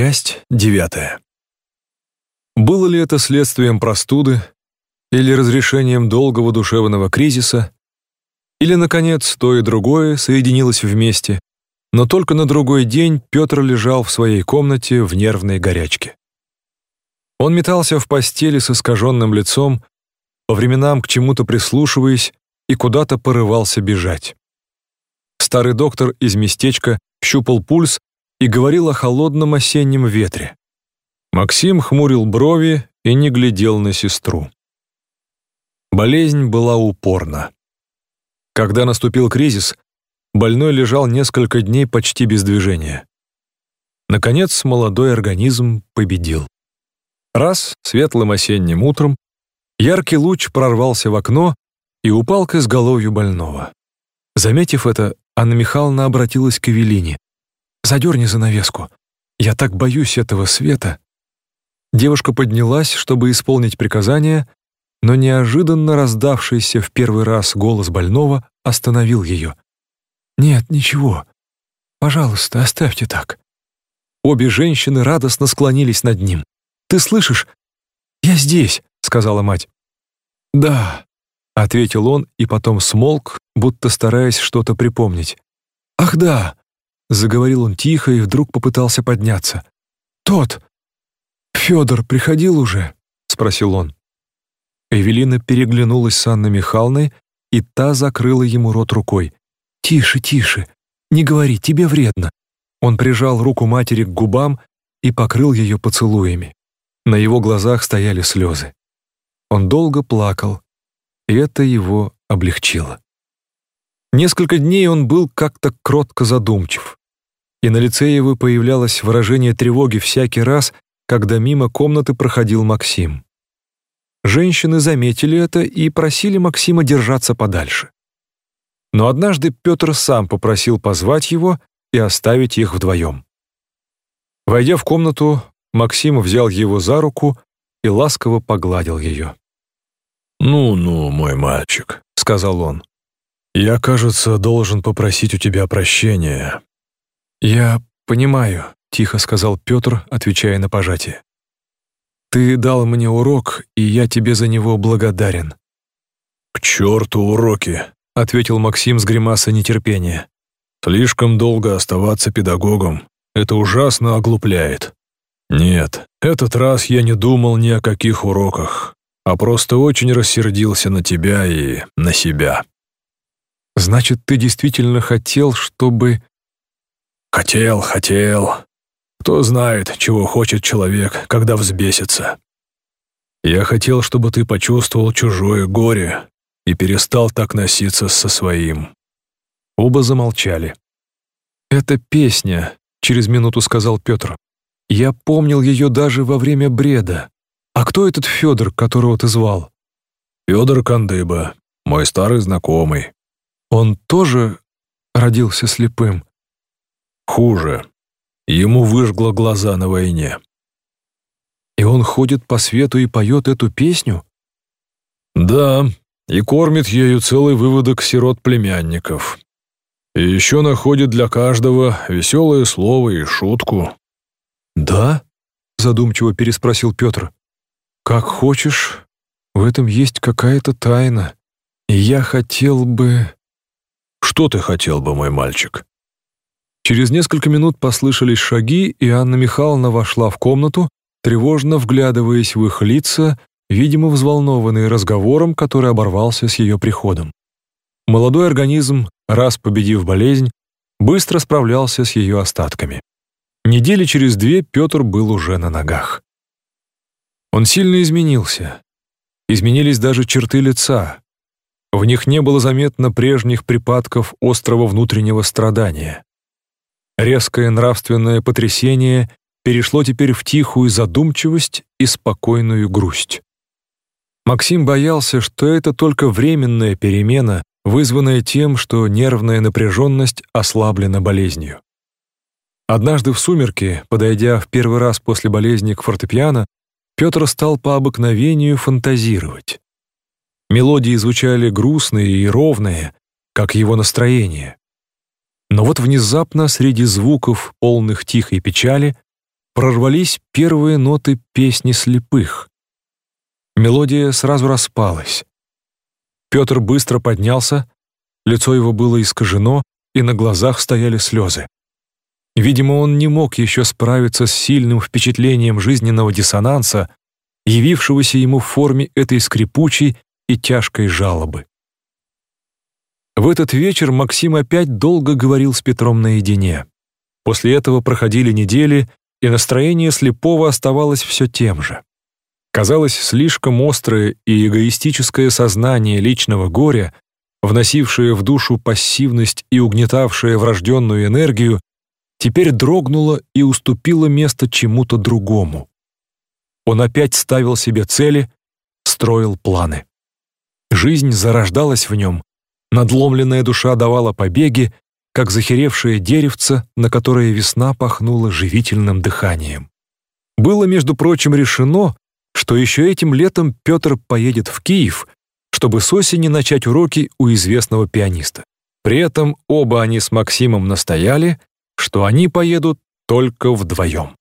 Часть девятая. Было ли это следствием простуды или разрешением долгого душевного кризиса, или, наконец, то и другое соединилось вместе, но только на другой день Петр лежал в своей комнате в нервной горячке. Он метался в постели с искаженным лицом, по временам к чему-то прислушиваясь и куда-то порывался бежать. Старый доктор из местечка щупал пульс и говорил о холодном осеннем ветре. Максим хмурил брови и не глядел на сестру. Болезнь была упорна. Когда наступил кризис, больной лежал несколько дней почти без движения. Наконец, молодой организм победил. Раз, светлым осенним утром, яркий луч прорвался в окно и упал к изголовью больного. Заметив это, Анна Михайловна обратилась к Эвелине. Задерни занавеску. Я так боюсь этого света». Девушка поднялась, чтобы исполнить приказание, но неожиданно раздавшийся в первый раз голос больного остановил ее. «Нет, ничего. Пожалуйста, оставьте так». Обе женщины радостно склонились над ним. «Ты слышишь? Я здесь», — сказала мать. «Да», — ответил он и потом смолк, будто стараясь что-то припомнить. «Ах да, Заговорил он тихо и вдруг попытался подняться. «Тот! Федор приходил уже?» — спросил он. Эвелина переглянулась с Анной Михайловной, и та закрыла ему рот рукой. «Тише, тише! Не говори, тебе вредно!» Он прижал руку матери к губам и покрыл ее поцелуями. На его глазах стояли слезы. Он долго плакал, и это его облегчило. Несколько дней он был как-то кротко задумчив и на лице его появлялось выражение тревоги всякий раз, когда мимо комнаты проходил Максим. Женщины заметили это и просили Максима держаться подальше. Но однажды Петр сам попросил позвать его и оставить их вдвоем. Войдя в комнату, Максим взял его за руку и ласково погладил ее. «Ну-ну, мой мальчик», — сказал он, — «я, кажется, должен попросить у тебя прощения. «Я понимаю», — тихо сказал Петр, отвечая на пожатие. «Ты дал мне урок, и я тебе за него благодарен». «К черту уроки», — ответил Максим с гримасой нетерпения. «Слишком долго оставаться педагогом. Это ужасно оглупляет. Нет, этот раз я не думал ни о каких уроках, а просто очень рассердился на тебя и на себя». «Значит, ты действительно хотел, чтобы Хотел, хотел. Кто знает, чего хочет человек, когда взбесится. Я хотел, чтобы ты почувствовал чужое горе и перестал так носиться со своим». Оба замолчали. «Это песня», — через минуту сказал Петр. «Я помнил ее даже во время бреда. А кто этот Федор, которого ты звал?» «Федор Кандыба, мой старый знакомый». «Он тоже родился слепым?» Хуже. Ему выжгло глаза на войне. И он ходит по свету и поет эту песню? Да, и кормит ею целый выводок сирот-племянников. И еще находит для каждого веселое слово и шутку. «Да?» — задумчиво переспросил Петр. «Как хочешь, в этом есть какая-то тайна, и я хотел бы...» «Что ты хотел бы, мой мальчик?» Через несколько минут послышались шаги, и Анна Михайловна вошла в комнату, тревожно вглядываясь в их лица, видимо, взволнованные разговором, который оборвался с ее приходом. Молодой организм, раз победив болезнь, быстро справлялся с ее остатками. Недели через две Петр был уже на ногах. Он сильно изменился. Изменились даже черты лица. В них не было заметно прежних припадков острого внутреннего страдания. Резкое нравственное потрясение перешло теперь в тихую задумчивость и спокойную грусть. Максим боялся, что это только временная перемена, вызванная тем, что нервная напряженность ослаблена болезнью. Однажды в сумерки, подойдя в первый раз после болезни к фортепиано, Петр стал по обыкновению фантазировать. Мелодии звучали грустные и ровные, как его настроение. Но вот внезапно среди звуков, полных тихой печали, прорвались первые ноты песни слепых. Мелодия сразу распалась. Петр быстро поднялся, лицо его было искажено, и на глазах стояли слезы. Видимо, он не мог еще справиться с сильным впечатлением жизненного диссонанса, явившегося ему в форме этой скрипучей и тяжкой жалобы. В этот вечер Максим опять долго говорил с Петром наедине. После этого проходили недели, и настроение слепого оставалось все тем же. Казалось, слишком острое и эгоистическое сознание личного горя, вносившее в душу пассивность и угнетавшее врожденную энергию, теперь дрогнуло и уступило место чему-то другому. Он опять ставил себе цели, строил планы. Жизнь зарождалась в нем, надломленная душа давала побеги, как захеревшее деревце, на которое весна пахнула живительным дыханием. Было, между прочим, решено, что еще этим летом Петр поедет в Киев, чтобы с осени начать уроки у известного пианиста. При этом оба они с Максимом настояли, что они поедут только вдвоем.